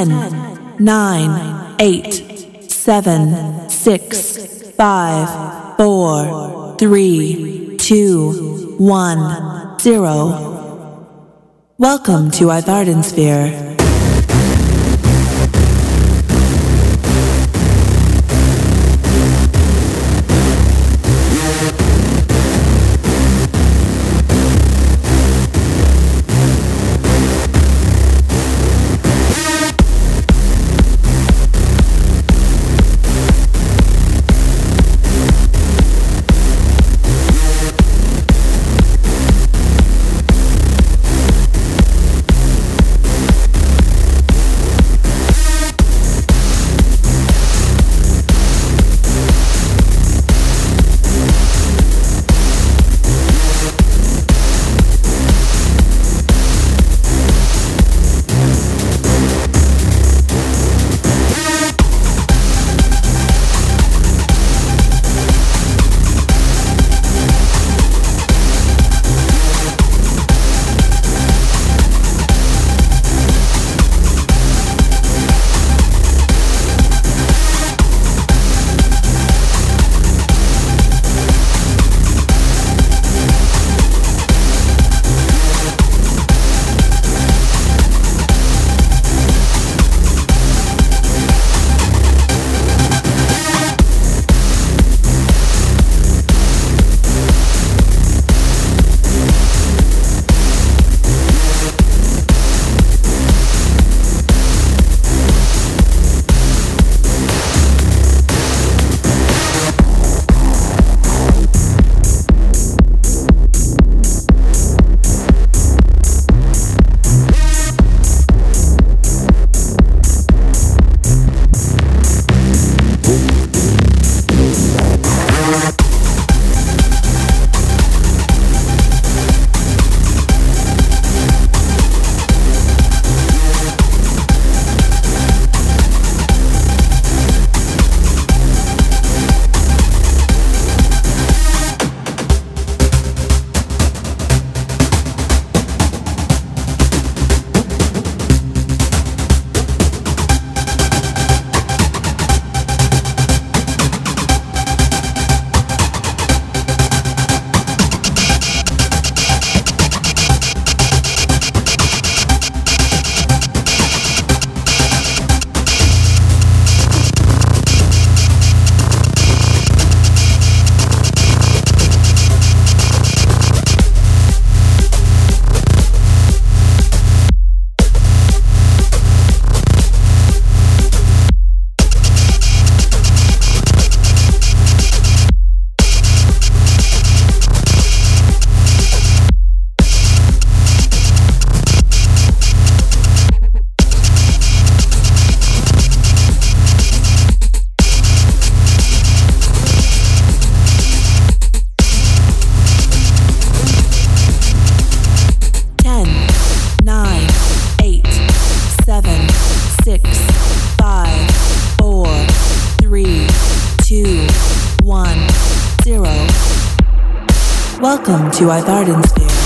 10, 9, 8, 7, 6, 5, 4, 3, 2, 1, 0. Welcome to Ivardinsphere. Welcome to Ivardinsphere.